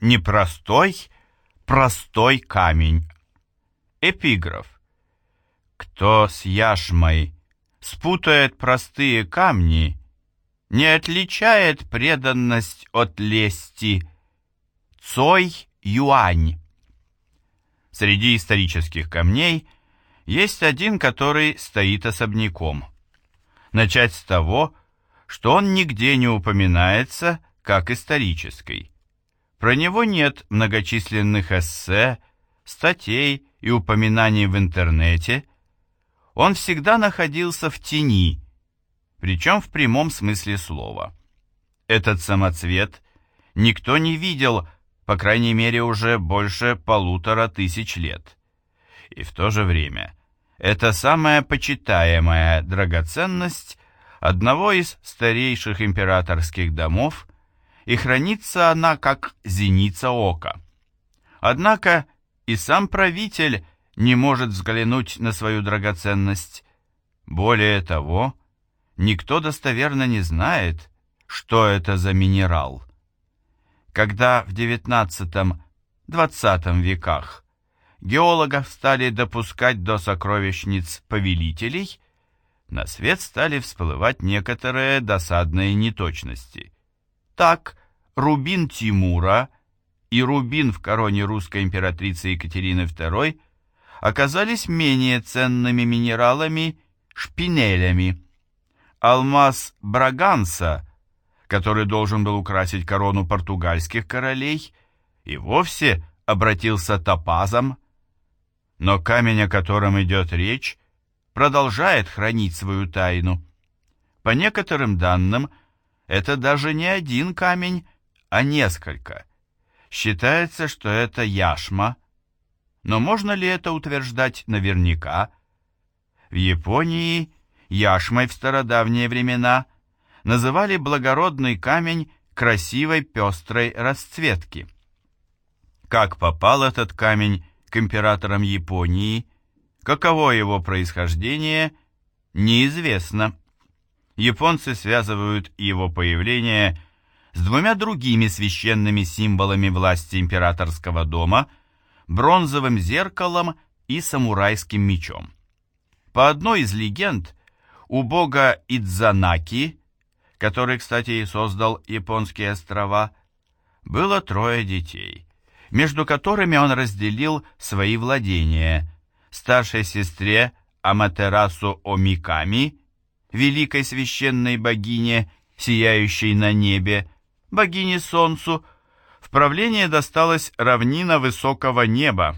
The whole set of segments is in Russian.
непростой, простой камень. Эпиграф. Кто с яшмой спутает простые камни, не отличает преданность от лести. Цой Юань. Среди исторических камней есть один, который стоит особняком. Начать с того, что он нигде не упоминается как исторический. Про него нет многочисленных эссе, статей и упоминаний в интернете. Он всегда находился в тени, причем в прямом смысле слова. Этот самоцвет никто не видел по крайней мере, уже больше полутора тысяч лет. И в то же время это самая почитаемая драгоценность одного из старейших императорских домов, и хранится она как зеница ока. Однако и сам правитель не может взглянуть на свою драгоценность. Более того, никто достоверно не знает, что это за минерал когда в XIX-XX веках геологов стали допускать до сокровищниц повелителей, на свет стали всплывать некоторые досадные неточности. Так, рубин Тимура и рубин в короне русской императрицы Екатерины II оказались менее ценными минералами шпинелями. Алмаз Браганса который должен был украсить корону португальских королей, и вовсе обратился топазом. Но камень, о котором идет речь, продолжает хранить свою тайну. По некоторым данным, это даже не один камень, а несколько. Считается, что это яшма, но можно ли это утверждать наверняка? В Японии яшмой в стародавние времена – называли благородный камень красивой пестрой расцветки. Как попал этот камень к императорам Японии, каково его происхождение, неизвестно. Японцы связывают его появление с двумя другими священными символами власти императорского дома – бронзовым зеркалом и самурайским мечом. По одной из легенд, у бога Идзанаки который, кстати, и создал японские острова, было трое детей, между которыми он разделил свои владения старшей сестре Аматерасу Омиками, великой священной богине, сияющей на небе, богине Солнцу, в правление досталась равнина высокого неба.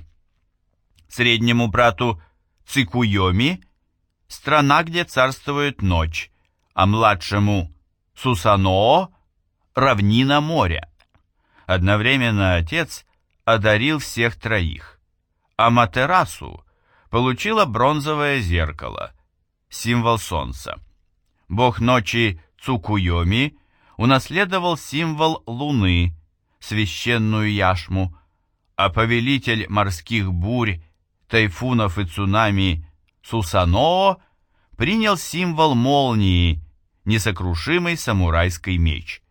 Среднему брату Цикуйоми – страна, где царствует ночь, а младшему Сусаноо – равнина моря. Одновременно отец одарил всех троих, а Матерасу получила бронзовое зеркало, символ солнца. Бог ночи Цукуйоми унаследовал символ луны, священную яшму, а повелитель морских бурь, тайфунов и цунами Сусаноо принял символ молнии – несокрушимый самурайский меч.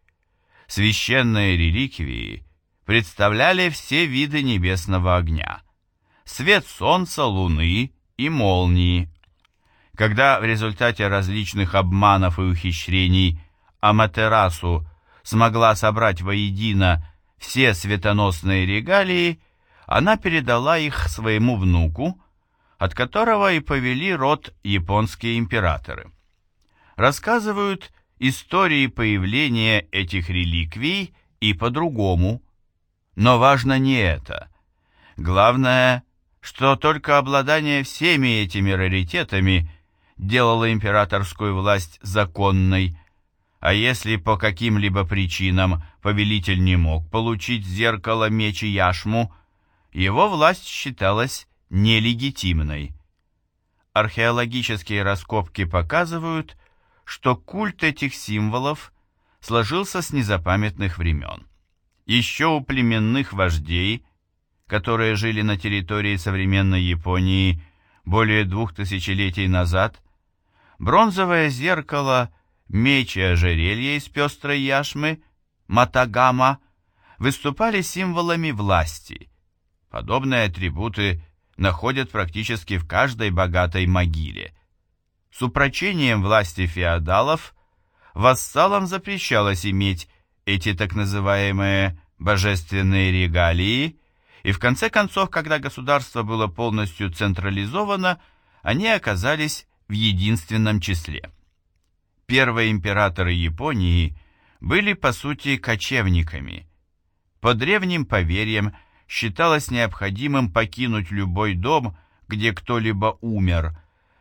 Священные реликвии представляли все виды небесного огня, свет солнца, луны и молнии. Когда в результате различных обманов и ухищрений Аматерасу смогла собрать воедино все светоносные регалии, она передала их своему внуку, от которого и повели род японские императоры рассказывают истории появления этих реликвий и по-другому. Но важно не это. Главное, что только обладание всеми этими раритетами делало императорскую власть законной, а если по каким-либо причинам повелитель не мог получить зеркало, меч и яшму, его власть считалась нелегитимной. Археологические раскопки показывают, что культ этих символов сложился с незапамятных времен. Еще у племенных вождей, которые жили на территории современной Японии более двух тысячелетий назад, бронзовое зеркало, меч и ожерелье из пестрой яшмы, матагама, выступали символами власти. Подобные атрибуты находят практически в каждой богатой могиле. С упрочением власти феодалов вассалам запрещалось иметь эти так называемые божественные регалии, и в конце концов, когда государство было полностью централизовано, они оказались в единственном числе. Первые императоры Японии были по сути кочевниками. По древним поверьям считалось необходимым покинуть любой дом, где кто-либо умер.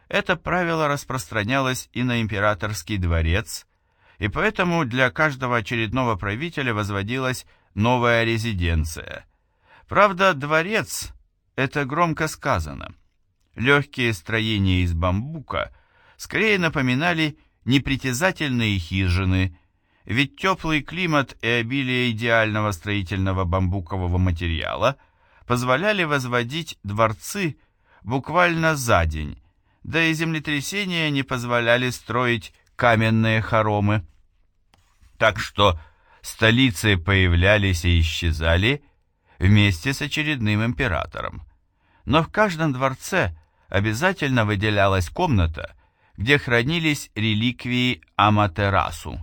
Это правило распространялось и на императорский дворец, и поэтому для каждого очередного правителя возводилась новая резиденция. Правда, дворец – это громко сказано. Легкие строения из бамбука скорее напоминали непритязательные хижины, ведь теплый климат и обилие идеального строительного бамбукового материала позволяли возводить дворцы буквально за день, да и землетрясения не позволяли строить каменные хоромы. Так что столицы появлялись и исчезали вместе с очередным императором. Но в каждом дворце обязательно выделялась комната, где хранились реликвии Аматерасу.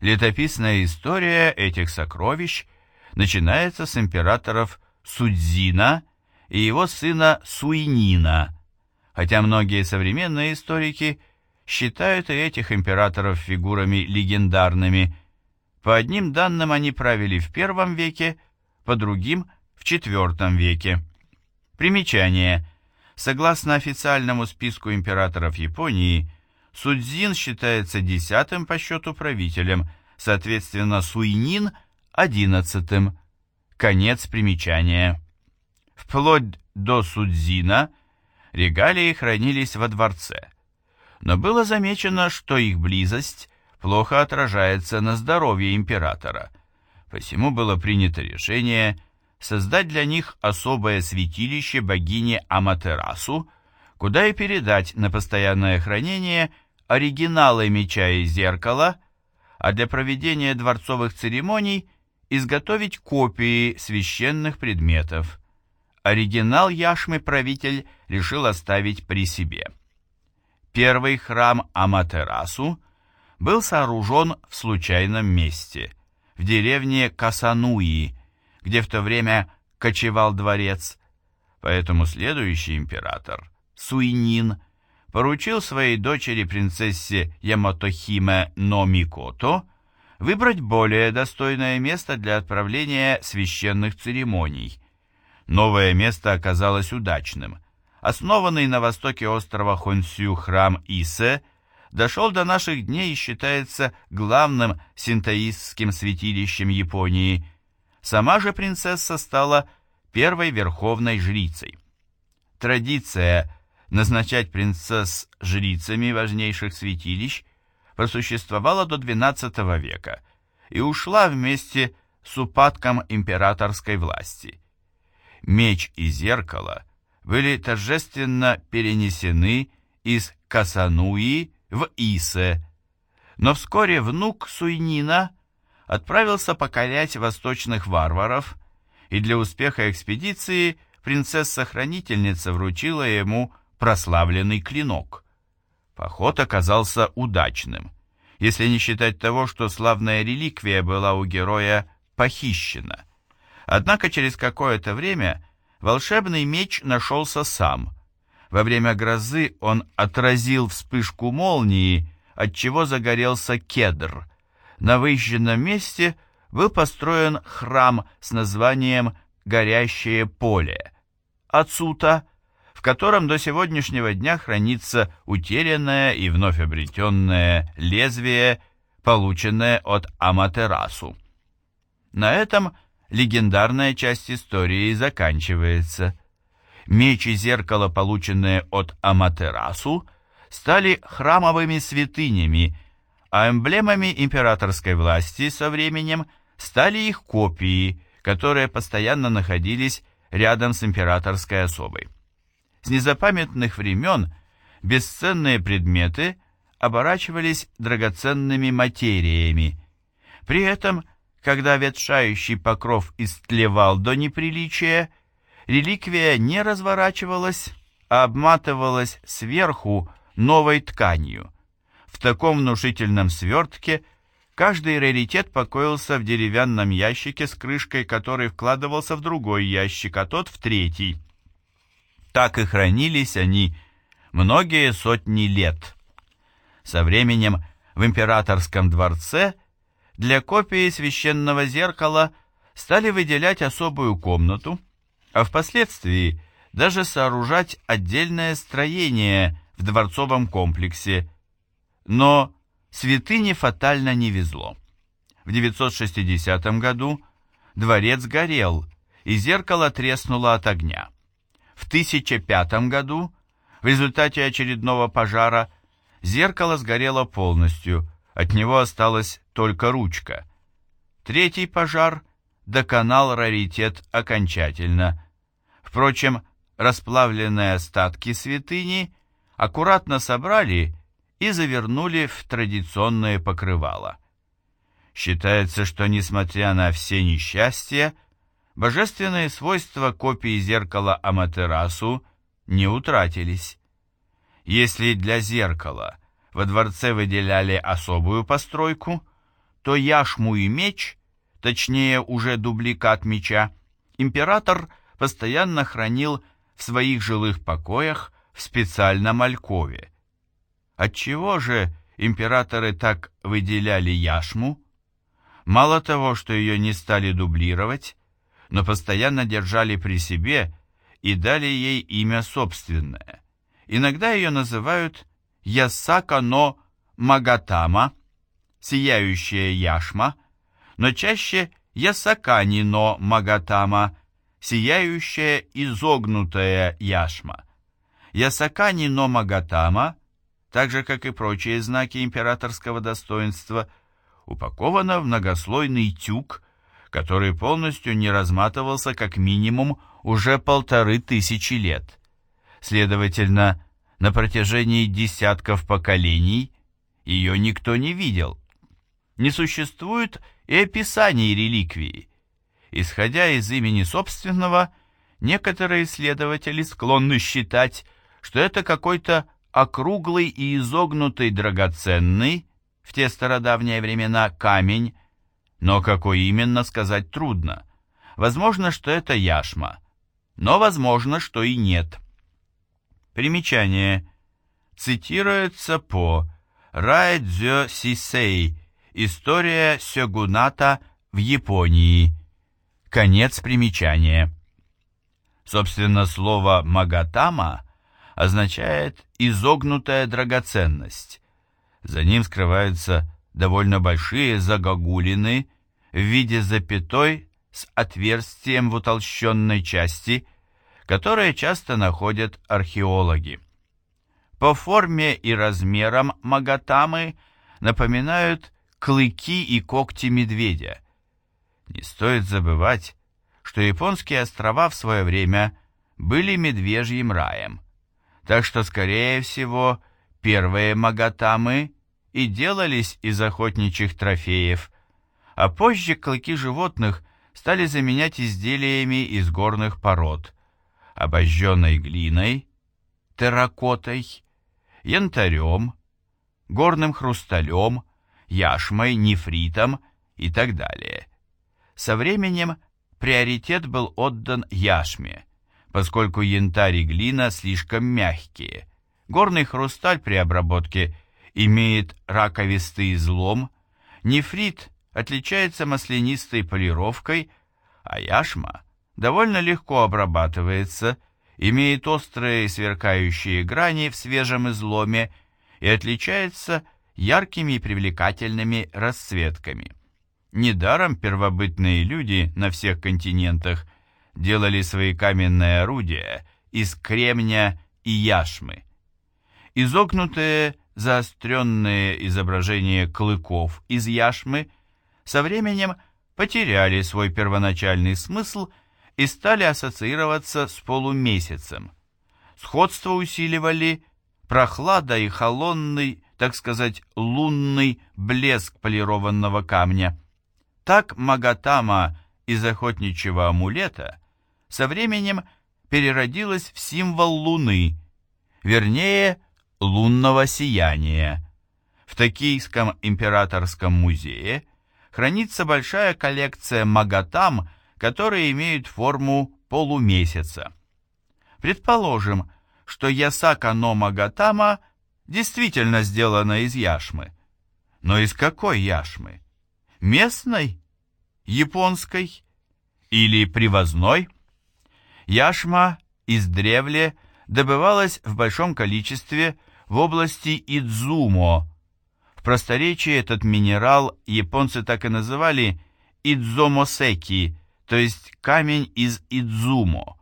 Летописная история этих сокровищ начинается с императоров Судзина и его сына Суинина, хотя многие современные историки считают и этих императоров фигурами легендарными. По одним данным они правили в первом веке, по другим – в IV веке. Примечание. Согласно официальному списку императоров Японии – Судзин считается десятым по счету правителем, соответственно, Суйнин – одиннадцатым. Конец примечания. Вплоть до Судзина регалии хранились во дворце. Но было замечено, что их близость плохо отражается на здоровье императора. Посему было принято решение создать для них особое святилище богини Аматерасу, куда и передать на постоянное хранение оригиналы меча и зеркала, а для проведения дворцовых церемоний изготовить копии священных предметов. Оригинал яшмы правитель решил оставить при себе. Первый храм Аматерасу был сооружен в случайном месте, в деревне Касануи, где в то время кочевал дворец, поэтому следующий император, Суинин, поручил своей дочери принцессе Яматохиме Номикото выбрать более достойное место для отправления священных церемоний. Новое место оказалось удачным. Основанный на востоке острова Хонсю храм Исе дошел до наших дней и считается главным синтоистским святилищем Японии. Сама же принцесса стала первой верховной жрицей. Традиция – назначать принцесс жрицами важнейших святилищ просуществовала до XII века и ушла вместе с упадком императорской власти. Меч и зеркало были торжественно перенесены из Касануи в Исе, но вскоре внук Суйнина отправился покорять восточных варваров, и для успеха экспедиции принцесса-хранительница вручила ему прославленный клинок. Поход оказался удачным, если не считать того, что славная реликвия была у героя похищена. Однако через какое-то время волшебный меч нашелся сам. Во время грозы он отразил вспышку молнии, отчего загорелся кедр. На выезженном месте был построен храм с названием «Горящее поле». Ацута в котором до сегодняшнего дня хранится утерянное и вновь обретенное лезвие, полученное от Аматерасу. На этом легендарная часть истории заканчивается. Меч и зеркало, полученные от Аматерасу, стали храмовыми святынями, а эмблемами императорской власти со временем стали их копии, которые постоянно находились рядом с императорской особой. С незапамятных времен бесценные предметы оборачивались драгоценными материями. При этом когда ветшающий покров истлевал до неприличия, реликвия не разворачивалась, а обматывалась сверху новой тканью. В таком внушительном свертке каждый раритет покоился в деревянном ящике с крышкой, который вкладывался в другой ящик, а тот в третий. Так и хранились они многие сотни лет. Со временем в императорском дворце для копии священного зеркала стали выделять особую комнату, а впоследствии даже сооружать отдельное строение в дворцовом комплексе. Но святыне фатально не везло. В 960 году дворец горел, и зеркало треснуло от огня. В 1005 году в результате очередного пожара зеркало сгорело полностью, от него осталась только ручка. Третий пожар доконал раритет окончательно. Впрочем, расплавленные остатки святыни аккуратно собрали и завернули в традиционное покрывало. Считается, что несмотря на все несчастья, божественные свойства копии зеркала Аматерасу не утратились. Если для зеркала во дворце выделяли особую постройку, то яшму и меч, точнее уже дубликат меча, император постоянно хранил в своих жилых покоях в специальном алькове. Отчего же императоры так выделяли яшму? Мало того, что ее не стали дублировать, но постоянно держали при себе и дали ей имя собственное. Иногда ее называют Ясака но Магатама, сияющая яшма, но чаще Ясакани но Магатама, сияющая изогнутая яшма. Ясакани но Магатама, так же как и прочие знаки императорского достоинства, упакована в многослойный тюк, который полностью не разматывался как минимум уже полторы тысячи лет. Следовательно, на протяжении десятков поколений ее никто не видел. Не существует и описаний реликвии. Исходя из имени собственного, некоторые исследователи склонны считать, что это какой-то округлый и изогнутый драгоценный, в те стародавние времена, камень, но какой именно сказать трудно. Возможно, что это яшма, но возможно, что и нет. Примечание. Цитируется по Райдзё Сисей История сёгуната в Японии. Конец примечания. Собственно, слово «магатама» означает «изогнутая драгоценность». За ним скрываются довольно большие загогулины в виде запятой с отверстием в утолщенной части, которые часто находят археологи. По форме и размерам магатамы напоминают клыки и когти медведя. Не стоит забывать, что японские острова в свое время были медвежьим раем, так что, скорее всего, первые магатамы и делались из охотничьих трофеев, а позже клыки животных стали заменять изделиями из горных пород, обожженной глиной, терракотой, янтарем, горным хрусталем, яшмой, нефритом и так далее. Со временем приоритет был отдан яшме, поскольку янтарь и глина слишком мягкие. Горный хрусталь при обработке имеет раковистый излом, нефрит отличается маслянистой полировкой, а яшма довольно легко обрабатывается, имеет острые сверкающие грани в свежем изломе и отличается яркими и привлекательными расцветками. Недаром первобытные люди на всех континентах делали свои каменные орудия из кремня и яшмы. Изогнутые заостренные изображения клыков из яшмы со временем потеряли свой первоначальный смысл и стали ассоциироваться с полумесяцем. Сходство усиливали прохлада и холодный, так сказать, лунный блеск полированного камня. Так Магатама из охотничьего амулета со временем переродилась в символ Луны, вернее, лунного сияния. В Токийском императорском музее хранится большая коллекция магатам, которые имеют форму полумесяца. Предположим, что Ясака но Магатама действительно сделана из яшмы. Но из какой яшмы? Местной? Японской? Или привозной? Яшма издревле добывалась в большом количестве в области Идзумо. В просторечии этот минерал японцы так и называли Идзомосеки, то есть камень из Идзумо.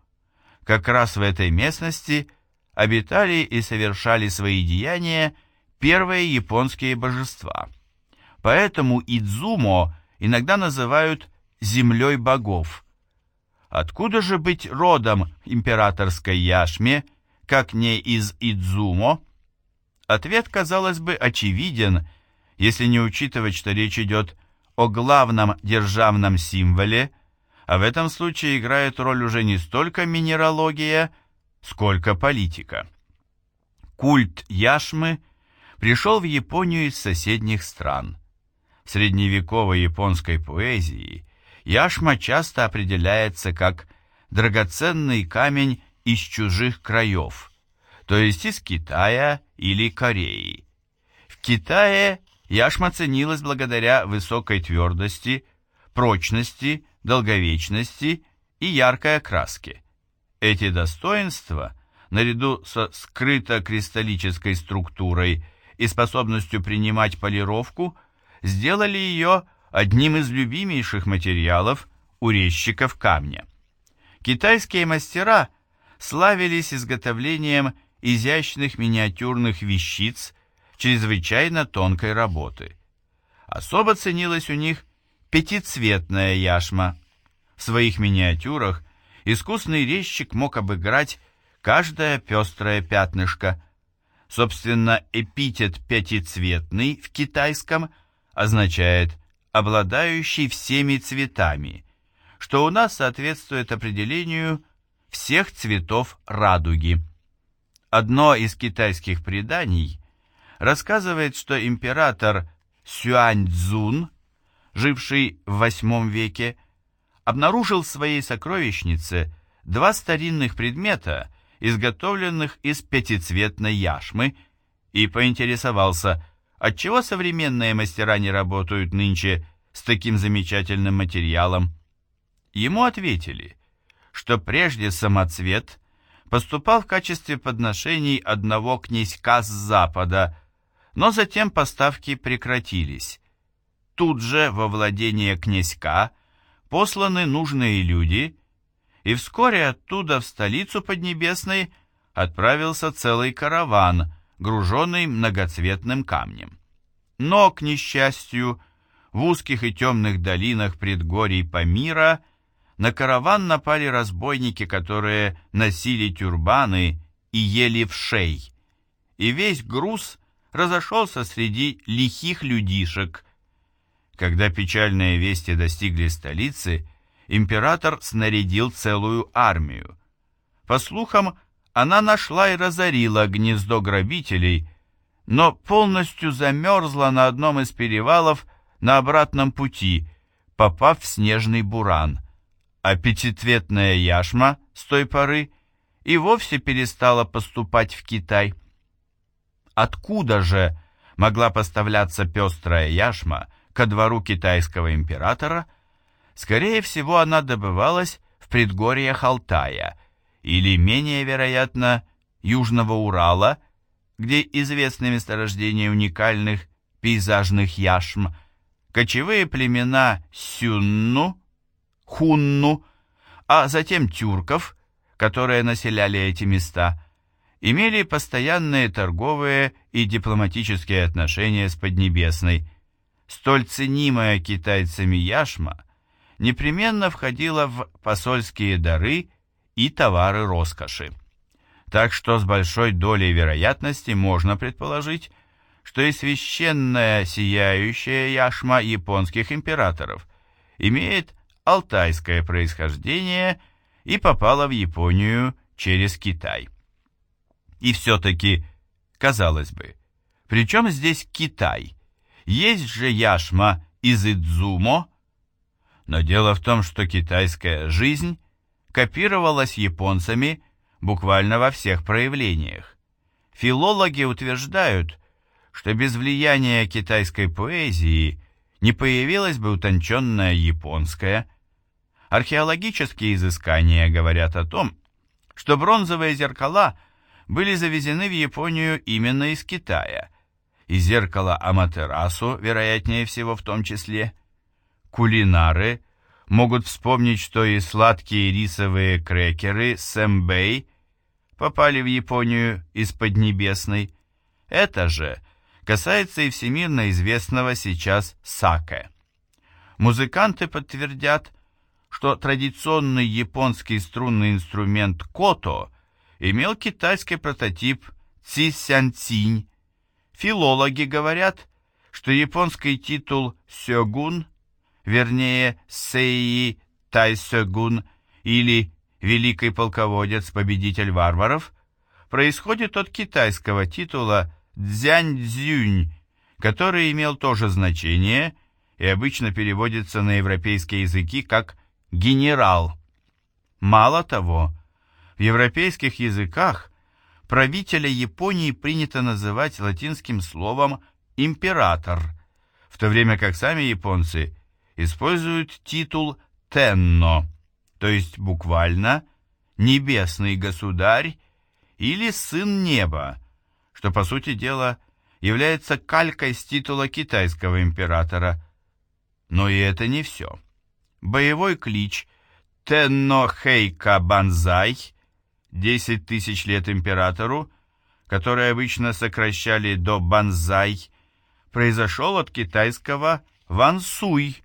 Как раз в этой местности обитали и совершали свои деяния первые японские божества. Поэтому Идзумо иногда называют «землей богов». Откуда же быть родом императорской яшме, как не из Идзумо? Ответ, казалось бы, очевиден, если не учитывать, что речь идет о главном державном символе, а в этом случае играет роль уже не столько минералогия, сколько политика. Культ яшмы пришел в Японию из соседних стран. В средневековой японской поэзии яшма часто определяется как драгоценный камень из чужих краев, то есть из Китая или Кореи. В Китае яшма ценилась благодаря высокой твердости, прочности, долговечности и яркой окраске. Эти достоинства, наряду со скрыто-кристаллической структурой и способностью принимать полировку, сделали ее одним из любимейших материалов у резчиков камня. Китайские мастера славились изготовлением изящных миниатюрных вещиц чрезвычайно тонкой работы. Особо ценилась у них пятицветная яшма. В своих миниатюрах искусный резчик мог обыграть каждое пестрое пятнышко. Собственно, эпитет «пятицветный» в китайском означает «обладающий всеми цветами», что у нас соответствует определению всех цветов радуги. Одно из китайских преданий рассказывает, что император Сюаньцзун живший в VIII веке, обнаружил в своей сокровищнице два старинных предмета, изготовленных из пятицветной яшмы, и поинтересовался, отчего современные мастера не работают нынче с таким замечательным материалом. Ему ответили, что прежде самоцвет поступал в качестве подношений одного князька с запада, но затем поставки прекратились, Тут же во владение князька посланы нужные люди, и вскоре оттуда в столицу Поднебесной отправился целый караван, груженный многоцветным камнем. Но, к несчастью, в узких и темных долинах предгорий Памира на караван напали разбойники, которые носили тюрбаны и ели в шей, и весь груз разошелся среди лихих людишек – когда печальные вести достигли столицы, император снарядил целую армию. По слухам, она нашла и разорила гнездо грабителей, но полностью замерзла на одном из перевалов на обратном пути, попав в снежный буран. А пятицветная яшма с той поры и вовсе перестала поступать в Китай. Откуда же могла поставляться пестрая яшма, ко двору китайского императора, скорее всего, она добывалась в предгорьях Алтая или, менее вероятно, Южного Урала, где известны месторождения уникальных пейзажных яшм, кочевые племена Сюнну, Хунну, а затем тюрков, которые населяли эти места, имели постоянные торговые и дипломатические отношения с Поднебесной – столь ценимая китайцами яшма непременно входила в посольские дары и товары роскоши. Так что с большой долей вероятности можно предположить, что и священная сияющая яшма японских императоров имеет алтайское происхождение и попала в Японию через Китай. И все-таки, казалось бы, при чем здесь Китай? Есть же яшма из Идзумо. Но дело в том, что китайская жизнь копировалась японцами буквально во всех проявлениях. Филологи утверждают, что без влияния китайской поэзии не появилась бы утонченная японская. Археологические изыскания говорят о том, что бронзовые зеркала были завезены в Японию именно из Китая, и зеркало Аматерасу, вероятнее всего в том числе. Кулинары могут вспомнить, что и сладкие рисовые крекеры Сэмбэй попали в Японию из Поднебесной. Это же касается и всемирно известного сейчас саке. Музыканты подтвердят, что традиционный японский струнный инструмент кото имел китайский прототип цисянцинь. Филологи говорят, что японский титул сёгун, вернее сейи тайсёгун или великий полководец, победитель варваров, происходит от китайского титула дзянь-дзюнь, который имел то же значение и обычно переводится на европейские языки как генерал. Мало того, в европейских языках правителя Японии принято называть латинским словом император, в то время как сами японцы используют титул тенно, то есть буквально небесный государь или сын неба, что по сути дела является калькой с титула китайского императора. Но и это не все боевой клич Теннохейка Банзай, 10 тысяч лет императору, который обычно сокращали до Банзай, произошел от китайского Вансуй,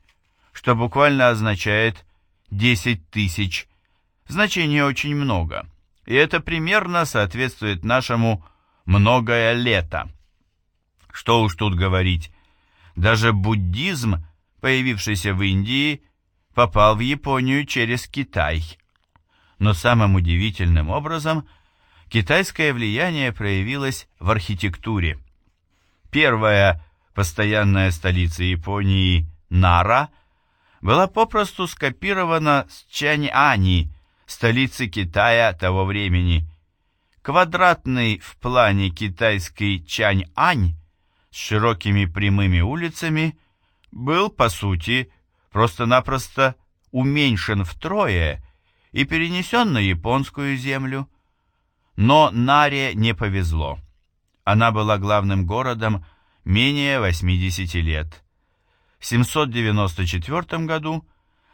что буквально означает 10 тысяч. Значение очень много, и это примерно соответствует нашему «многое лето». Что уж тут говорить, даже буддизм, появившийся в Индии, попал в Японию через Китай. Но самым удивительным образом китайское влияние проявилось в архитектуре. Первая постоянная столица Японии, Нара, была попросту скопирована с Чаньани, столицы Китая того времени. Квадратный в плане китайский Чаньань с широкими прямыми улицами был, по сути, просто-напросто уменьшен втрое и перенесен на японскую землю. Но Наре не повезло. Она была главным городом менее 80 лет. В 794 году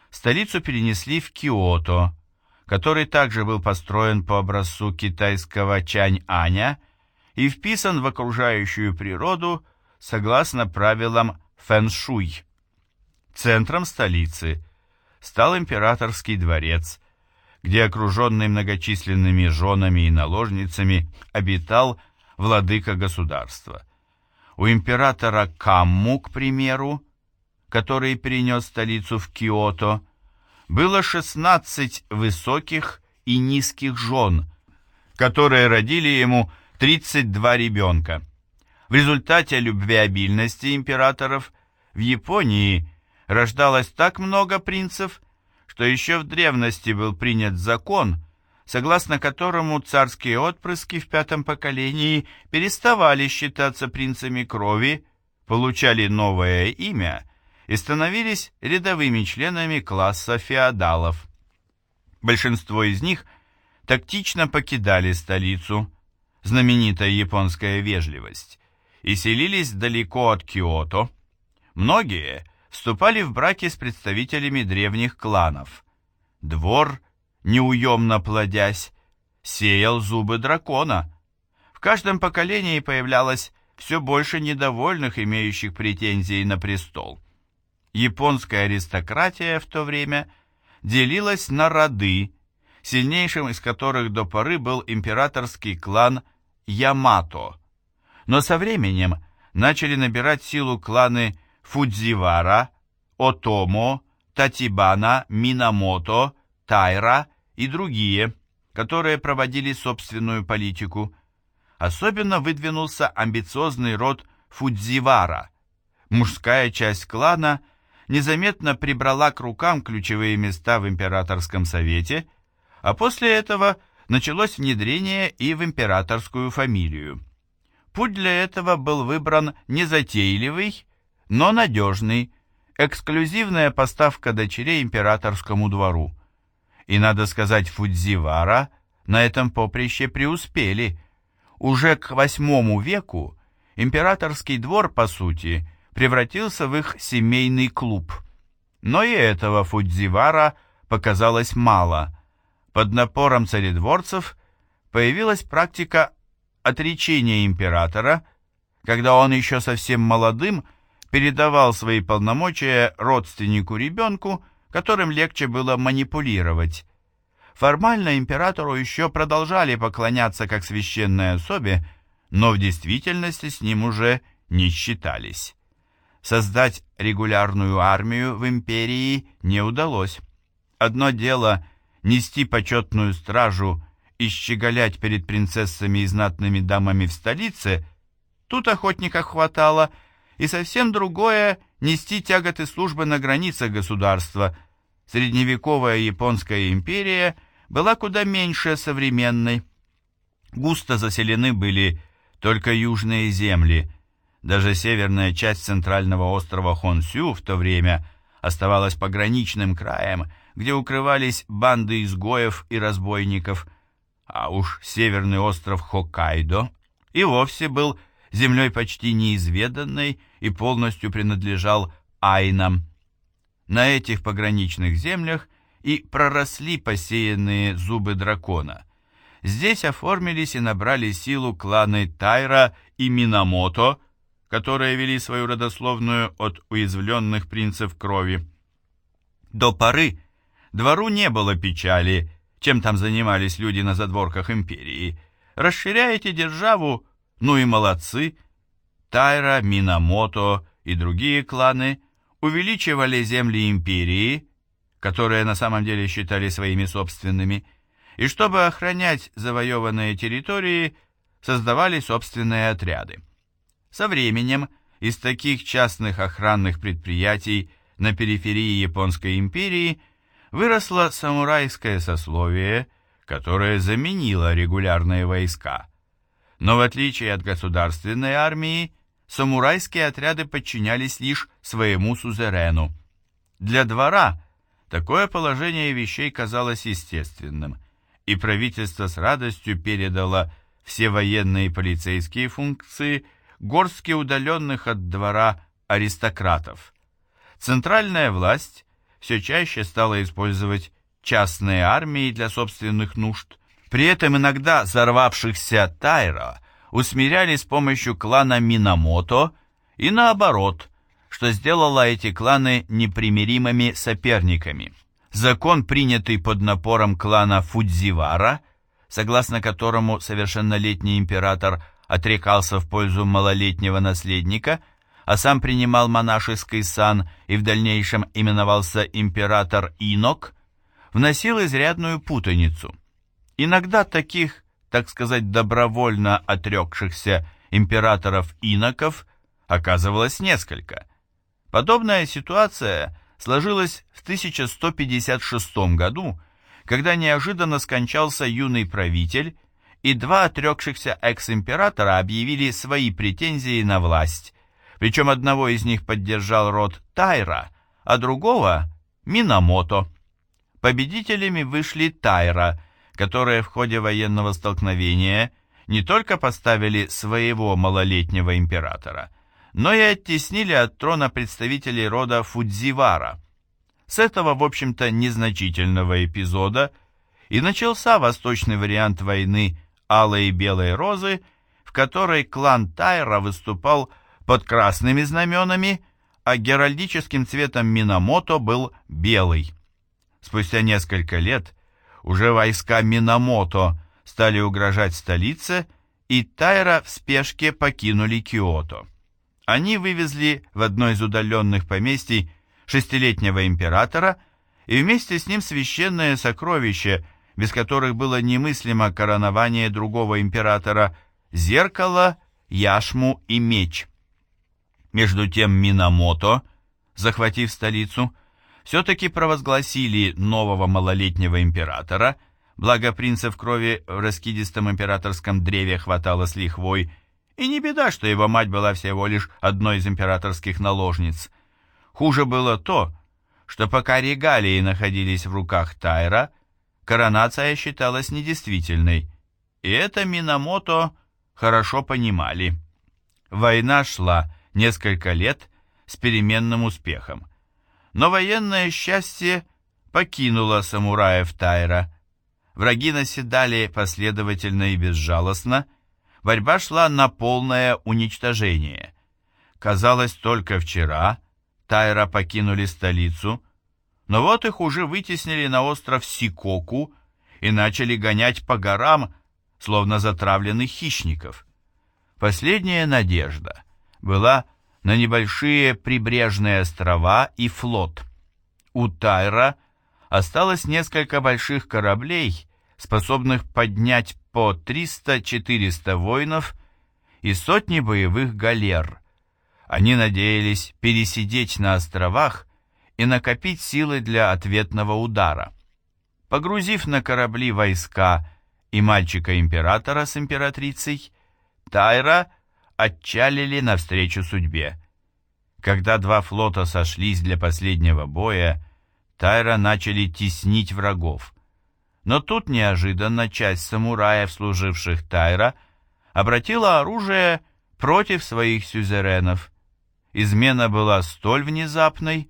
столицу перенесли в Киото, который также был построен по образцу китайского Чань-Аня и вписан в окружающую природу согласно правилам фэн-шуй. Центром столицы стал императорский дворец, где окруженный многочисленными женами и наложницами обитал владыка государства. У императора Камму, к примеру, который перенес столицу в Киото, было 16 высоких и низких жен, которые родили ему 32 ребенка. В результате любвеобильности императоров в Японии рождалось так много принцев, что еще в древности был принят закон, согласно которому царские отпрыски в пятом поколении переставали считаться принцами крови, получали новое имя и становились рядовыми членами класса феодалов. Большинство из них тактично покидали столицу, знаменитая японская вежливость, и селились далеко от Киото. Многие вступали в браки с представителями древних кланов. Двор, неуемно плодясь, сеял зубы дракона. В каждом поколении появлялось все больше недовольных, имеющих претензии на престол. Японская аристократия в то время делилась на роды, сильнейшим из которых до поры был императорский клан Ямато. Но со временем начали набирать силу кланы Фудзивара, Отомо, Татибана, Минамото, Тайра и другие, которые проводили собственную политику. Особенно выдвинулся амбициозный род Фудзивара. Мужская часть клана незаметно прибрала к рукам ключевые места в императорском совете, а после этого началось внедрение и в императорскую фамилию. Путь для этого был выбран незатейливый, но надежный, эксклюзивная поставка дочерей императорскому двору. И, надо сказать, Фудзивара на этом поприще преуспели. Уже к восьмому веку императорский двор, по сути, превратился в их семейный клуб. Но и этого Фудзивара показалось мало. Под напором царедворцев появилась практика отречения императора, когда он еще совсем молодым передавал свои полномочия родственнику-ребенку, которым легче было манипулировать. Формально императору еще продолжали поклоняться как священной особе, но в действительности с ним уже не считались. Создать регулярную армию в империи не удалось. Одно дело нести почетную стражу и щеголять перед принцессами и знатными дамами в столице, тут охотников хватало, и совсем другое — нести тяготы службы на границах государства. Средневековая Японская империя была куда меньше современной. Густо заселены были только южные земли — даже северная часть центрального острова Хонсю в то время оставалась пограничным краем, где укрывались банды изгоев и разбойников, а уж северный остров Хоккайдо и вовсе был землей почти неизведанной и полностью принадлежал айнам. На этих пограничных землях и проросли посеянные зубы дракона. Здесь оформились и набрали силу кланы Тайра и Минамото – которые вели свою родословную от уязвленных принцев крови. До поры двору не было печали, чем там занимались люди на задворках империи. Расширяете державу, ну и молодцы. Тайра, Минамото и другие кланы увеличивали земли империи, которые на самом деле считали своими собственными, и чтобы охранять завоеванные территории, создавали собственные отряды. Со временем из таких частных охранных предприятий на периферии Японской империи выросло самурайское сословие, которое заменило регулярные войска. Но в отличие от государственной армии, самурайские отряды подчинялись лишь своему сузерену. Для двора такое положение вещей казалось естественным, и правительство с радостью передало все военные и полицейские функции – горстки удаленных от двора аристократов. Центральная власть все чаще стала использовать частные армии для собственных нужд. При этом иногда взорвавшихся Тайра усмиряли с помощью клана Минамото и наоборот, что сделало эти кланы непримиримыми соперниками. Закон, принятый под напором клана Фудзивара, согласно которому совершеннолетний император отрекался в пользу малолетнего наследника, а сам принимал монашеский сан и в дальнейшем именовался император Инок, вносил изрядную путаницу. Иногда таких, так сказать, добровольно отрекшихся императоров-иноков оказывалось несколько. Подобная ситуация сложилась в 1156 году, когда неожиданно скончался юный правитель, и два отрекшихся экс-императора объявили свои претензии на власть, причем одного из них поддержал род Тайра, а другого – Минамото. Победителями вышли Тайра, которые в ходе военного столкновения не только поставили своего малолетнего императора, но и оттеснили от трона представителей рода Фудзивара. С этого, в общем-то, незначительного эпизода и начался восточный вариант войны алой и белой розы, в которой клан Тайра выступал под красными знаменами, а геральдическим цветом Минамото был белый. Спустя несколько лет уже войска Минамото стали угрожать столице, и Тайра в спешке покинули Киото. Они вывезли в одно из удаленных поместий шестилетнего императора и вместе с ним священное сокровище, без которых было немыслимо коронование другого императора, зеркало, яшму и меч. Между тем Минамото, захватив столицу, все-таки провозгласили нового малолетнего императора, благо принца в крови в раскидистом императорском древе хватало с лихвой, и не беда, что его мать была всего лишь одной из императорских наложниц. Хуже было то, что пока регалии находились в руках Тайра, коронация считалась недействительной, и это Минамото хорошо понимали. Война шла несколько лет с переменным успехом, но военное счастье покинуло самураев Тайра. Враги наседали последовательно и безжалостно, борьба шла на полное уничтожение. Казалось, только вчера Тайра покинули столицу, но вот их уже вытеснили на остров Сикоку и начали гонять по горам, словно затравленных хищников. Последняя надежда была на небольшие прибрежные острова и флот. У Тайра осталось несколько больших кораблей, способных поднять по 300-400 воинов и сотни боевых галер. Они надеялись пересидеть на островах и накопить силы для ответного удара. Погрузив на корабли войска и мальчика-императора с императрицей, Тайра отчалили навстречу судьбе. Когда два флота сошлись для последнего боя, Тайра начали теснить врагов. Но тут неожиданно часть самураев, служивших Тайра, обратила оружие против своих сюзеренов. Измена была столь внезапной,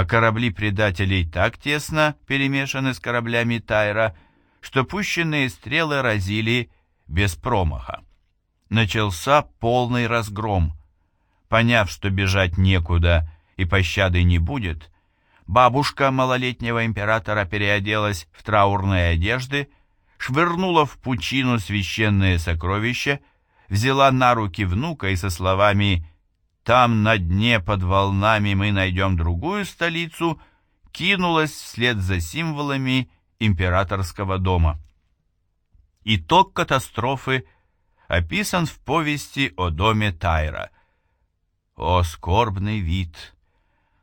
а корабли предателей так тесно перемешаны с кораблями Тайра, что пущенные стрелы разили без промаха. Начался полный разгром. Поняв, что бежать некуда и пощады не будет, Бабушка малолетнего императора переоделась в траурные одежды, швырнула в пучину священные сокровища, взяла на руки внука и со словами «Там на дне под волнами мы найдем другую столицу» кинулась вслед за символами императорского дома. Итог катастрофы описан в повести о доме Тайра. О скорбный вид!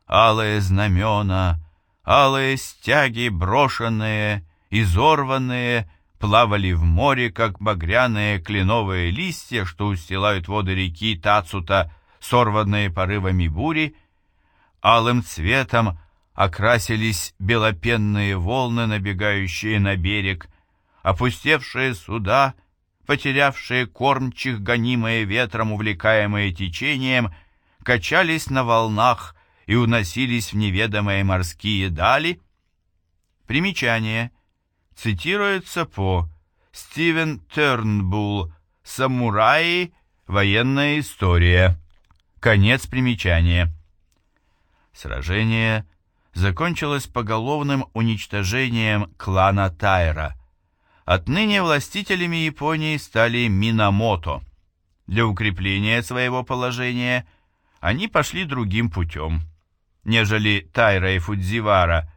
алые знамена, алые стяги брошенные, изорванные, плавали в море, как багряные кленовые листья, что устилают воды реки Тацута, сорванные порывами бури. Алым цветом окрасились белопенные волны, набегающие на берег, опустевшие суда, потерявшие кормчих, гонимые ветром, увлекаемые течением, качались на волнах, и уносились в неведомые морские дали. Примечание. Цитируется по Стивен Тернбулл «Самураи. Военная история». Конец примечания. Сражение закончилось поголовным уничтожением клана Тайра. Отныне властителями Японии стали Минамото. Для укрепления своего положения они пошли другим путем нежели Тайра и Фудзивара,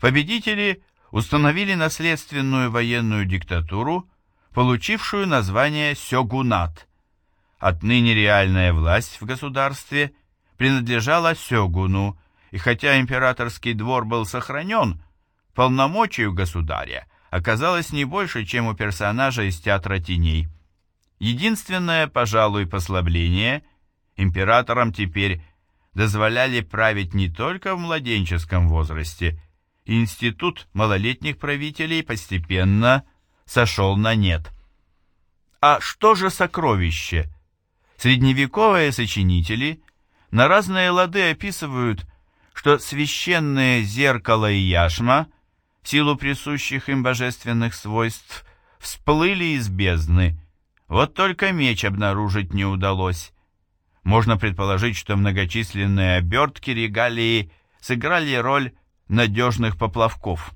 победители установили наследственную военную диктатуру, получившую название сёгунат. Отныне реальная власть в государстве принадлежала сёгуну, и хотя императорский двор был сохранен, полномочий у государя оказалось не больше, чем у персонажа из театра теней. Единственное, пожалуй, послабление – императором теперь дозволяли править не только в младенческом возрасте, институт малолетних правителей постепенно сошел на нет. А что же сокровище? Средневековые сочинители на разные лады описывают, что священное зеркало и яшма, в силу присущих им божественных свойств, всплыли из бездны, вот только меч обнаружить не удалось. Можно предположить, что многочисленные обертки регалии сыграли роль надежных поплавков.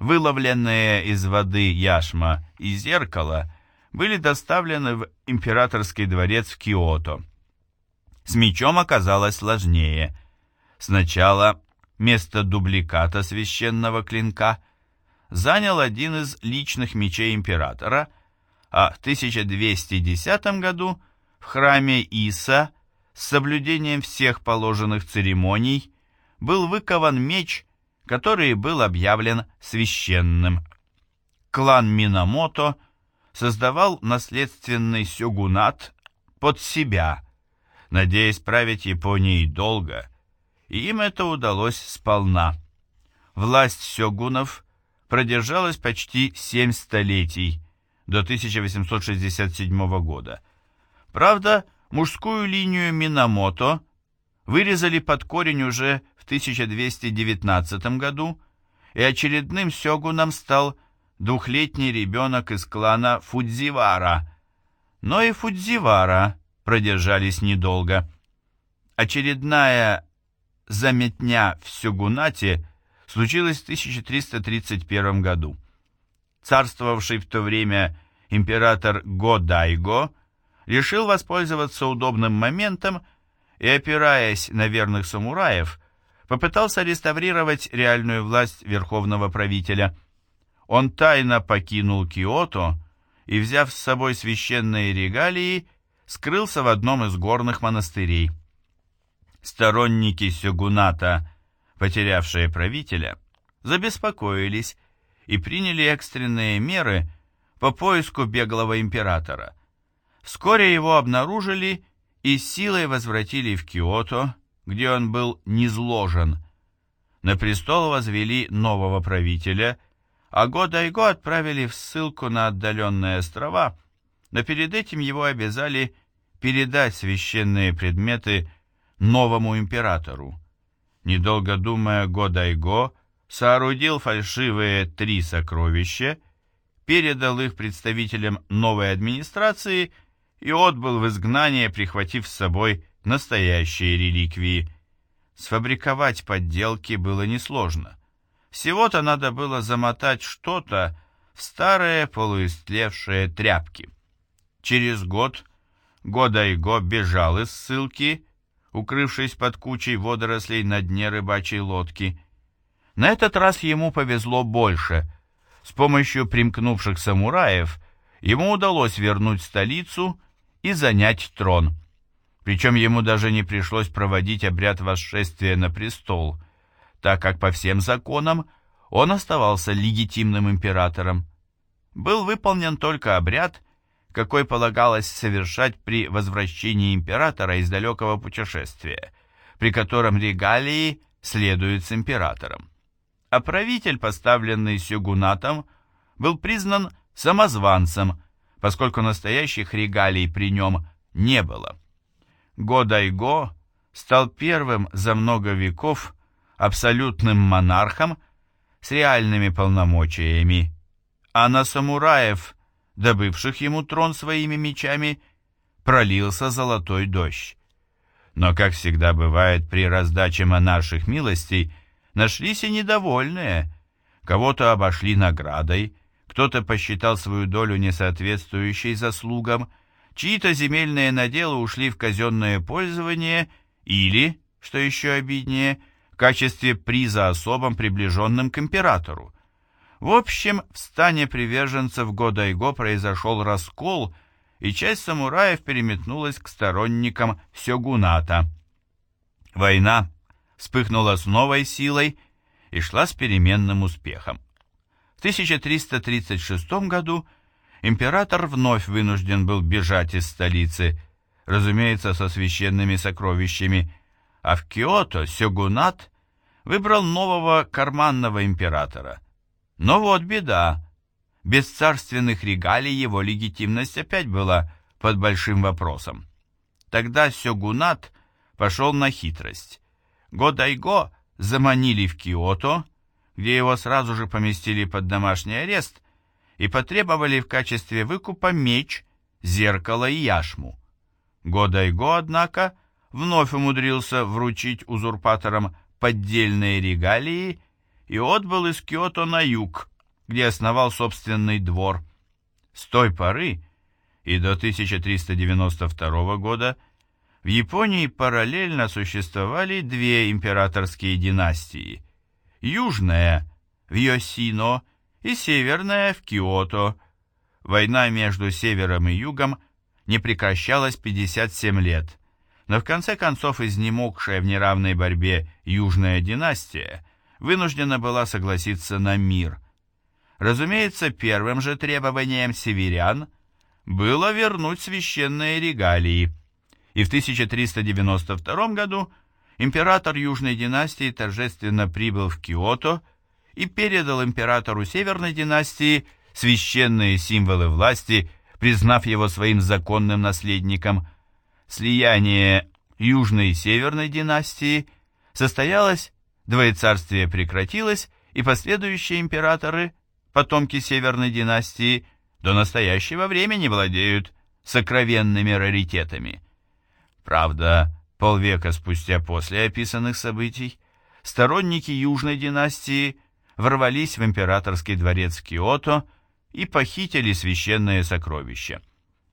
Выловленные из воды яшма и зеркало были доставлены в императорский дворец в Киото. С мечом оказалось сложнее. Сначала место дубликата священного клинка занял один из личных мечей императора, а в 1210 году в храме Иса с соблюдением всех положенных церемоний был выкован меч, который был объявлен священным. Клан Минамото создавал наследственный сёгунат под себя, надеясь править Японией долго, и им это удалось сполна. Власть сёгунов продержалась почти семь столетий, до 1867 года. Правда, мужскую линию Минамото вырезали под корень уже в 1219 году, и очередным сёгуном стал двухлетний ребенок из клана Фудзивара. Но и Фудзивара продержались недолго. Очередная заметня в Сёгунате случилась в 1331 году. Царствовавший в то время император Годайго решил воспользоваться удобным моментом и, опираясь на верных самураев, попытался реставрировать реальную власть верховного правителя. Он тайно покинул Киото и, взяв с собой священные регалии, скрылся в одном из горных монастырей. Сторонники сёгуната, потерявшие правителя, забеспокоились и приняли экстренные меры по поиску беглого императора. Вскоре его обнаружили и силой возвратили в Киото, где он был низложен. На престол возвели нового правителя, а Годайго отправили в ссылку на отдаленные острова, но перед этим его обязали передать священные предметы новому императору. Недолго думая, Годайго соорудил фальшивые три сокровища, передал их представителям новой администрации и отбыл в изгнание, прихватив с собой настоящие реликвии. Сфабриковать подделки было несложно. Всего-то надо было замотать что-то в старые полуистлевшие тряпки. Через год Годайго бежал из ссылки укрывшись под кучей водорослей на дне рыбачьей лодки. На этот раз ему повезло больше. С помощью примкнувших самураев ему удалось вернуть столицу и занять трон. Причем ему даже не пришлось проводить обряд восшествия на престол, так как по всем законам он оставался легитимным императором. Был выполнен только обряд, какой полагалось совершать при возвращении императора из далекого путешествия, при котором регалии следуют с императором. А правитель, поставленный сёгунатом, был признан самозванцем, поскольку настоящих регалий при нем не было. Годайго стал первым за много веков абсолютным монархом с реальными полномочиями, а на самураев – добывших ему трон своими мечами, пролился золотой дождь. Но, как всегда бывает при раздаче монарших милостей, нашлись и недовольные. Кого-то обошли наградой, кто-то посчитал свою долю несоответствующей заслугам, чьи-то земельные наделы ушли в казенное пользование или, что еще обиднее, в качестве приза особам, приближенным к императору. В общем, в стане приверженцев Годайго произошел раскол, и часть самураев переметнулась к сторонникам сёгуната. Война вспыхнула с новой силой и шла с переменным успехом. В 1336 году император вновь вынужден был бежать из столицы, разумеется, со священными сокровищами, а в Киото сёгунат выбрал нового карманного императора, но вот беда. Без царственных регалий его легитимность опять была под большим вопросом. Тогда Сёгунат пошел на хитрость. Годайго заманили в Киото, где его сразу же поместили под домашний арест и потребовали в качестве выкупа меч, зеркало и яшму. Годайго, однако, вновь умудрился вручить узурпаторам поддельные регалии и отбыл из Киото на юг, где основал собственный двор. С той поры и до 1392 года В Японии параллельно существовали две императорские династии. Южная в Йосино и северная в Киото. Война между севером и югом не прекращалась 57 лет, но в конце концов изнемогшая в неравной борьбе южная династия вынуждена была согласиться на мир. Разумеется, первым же требованием северян было вернуть священные регалии – и в 1392 году император Южной династии торжественно прибыл в Киото и передал императору Северной династии священные символы власти, признав его своим законным наследником. Слияние Южной и Северной династии состоялось, двоецарствие прекратилось, и последующие императоры, потомки Северной династии, до настоящего времени владеют сокровенными раритетами. Правда, полвека спустя после описанных событий, сторонники Южной династии ворвались в императорский дворец Киото и похитили священные сокровища.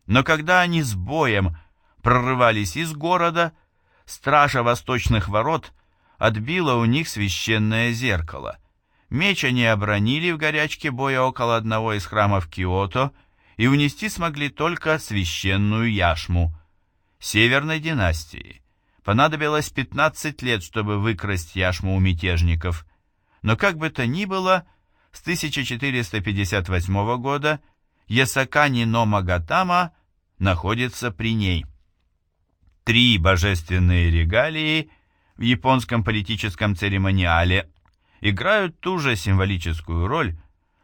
Но когда они с боем прорывались из города, стража восточных ворот отбила у них священное зеркало. Меч они обронили в горячке боя около одного из храмов Киото и унести смогли только священную яшму – Северной династии. Понадобилось 15 лет, чтобы выкрасть яшму у мятежников. Но как бы то ни было, с 1458 года Ясакани но Магатама находится при ней. Три божественные регалии в японском политическом церемониале играют ту же символическую роль,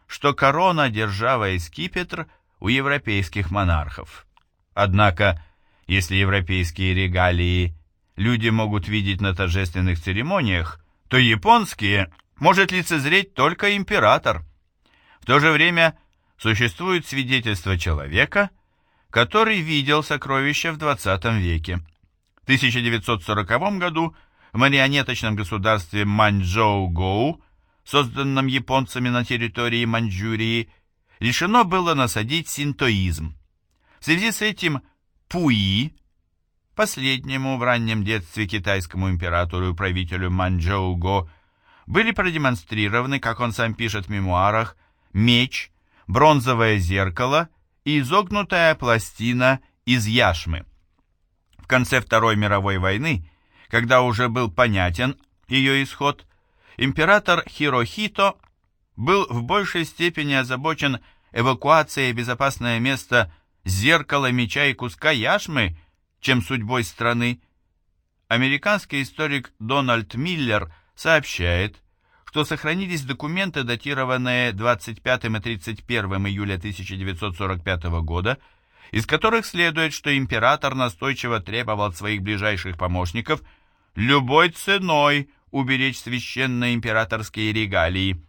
что корона, держава и скипетр у европейских монархов. Однако если европейские регалии люди могут видеть на торжественных церемониях, то японские может лицезреть только император. В то же время существует свидетельство человека, который видел сокровища в 20 веке. В 1940 году в марионеточном государстве Маньчжоу-Гоу, созданном японцами на территории Маньчжурии, решено было насадить синтоизм. В связи с этим Пуи, последнему в раннем детстве китайскому императору и правителю Манчжоу-Го, были продемонстрированы, как он сам пишет в мемуарах, меч, бронзовое зеркало и изогнутая пластина из яшмы. В конце Второй мировой войны, когда уже был понятен ее исход, император Хирохито был в большей степени озабочен эвакуацией в безопасное место зеркала, меча и куска яшмы, чем судьбой страны. Американский историк Дональд Миллер сообщает, что сохранились документы, датированные 25 и 31 июля 1945 года, из которых следует, что император настойчиво требовал от своих ближайших помощников любой ценой уберечь священные императорские регалии.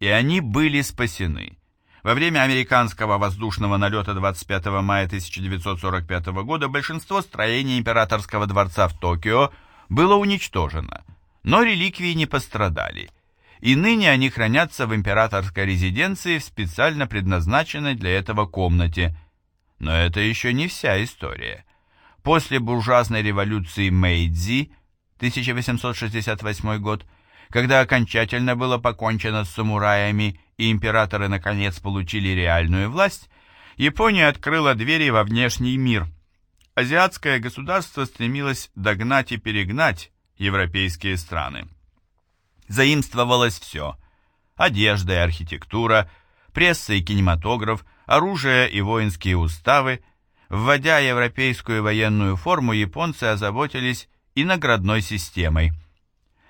И они были спасены. Во время американского воздушного налета 25 мая 1945 года большинство строений императорского дворца в Токио было уничтожено, но реликвии не пострадали, и ныне они хранятся в императорской резиденции в специально предназначенной для этого комнате. Но это еще не вся история. После буржуазной революции Мэйдзи 1868 год, когда окончательно было покончено с самураями и императоры наконец получили реальную власть, Япония открыла двери во внешний мир. Азиатское государство стремилось догнать и перегнать европейские страны. Заимствовалось все – одежда и архитектура, пресса и кинематограф, оружие и воинские уставы. Вводя европейскую военную форму, японцы озаботились и наградной системой.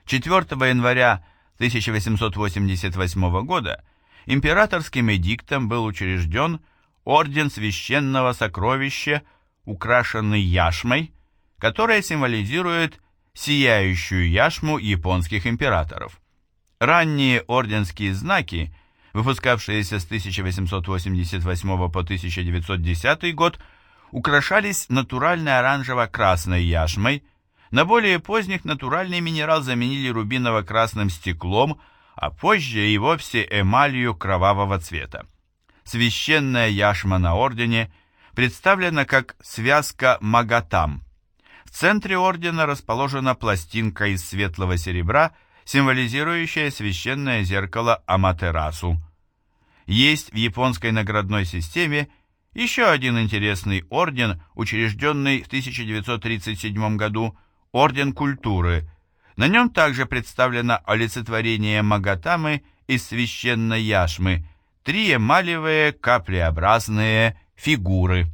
4 января 1888 года – императорским эдиктом был учрежден орден священного сокровища, украшенный яшмой, которая символизирует сияющую яшму японских императоров. Ранние орденские знаки, выпускавшиеся с 1888 по 1910 год, украшались натуральной оранжево-красной яшмой, на более поздних натуральный минерал заменили рубиново-красным стеклом, а позже и вовсе эмалью кровавого цвета. Священная яшма на ордене представлена как связка магатам. В центре ордена расположена пластинка из светлого серебра, символизирующая священное зеркало Аматерасу. Есть в японской наградной системе еще один интересный орден, учрежденный в 1937 году, Орден культуры. На нем также представлено олицетворение Магатамы из священной яшмы, три эмалевые каплеобразные фигуры.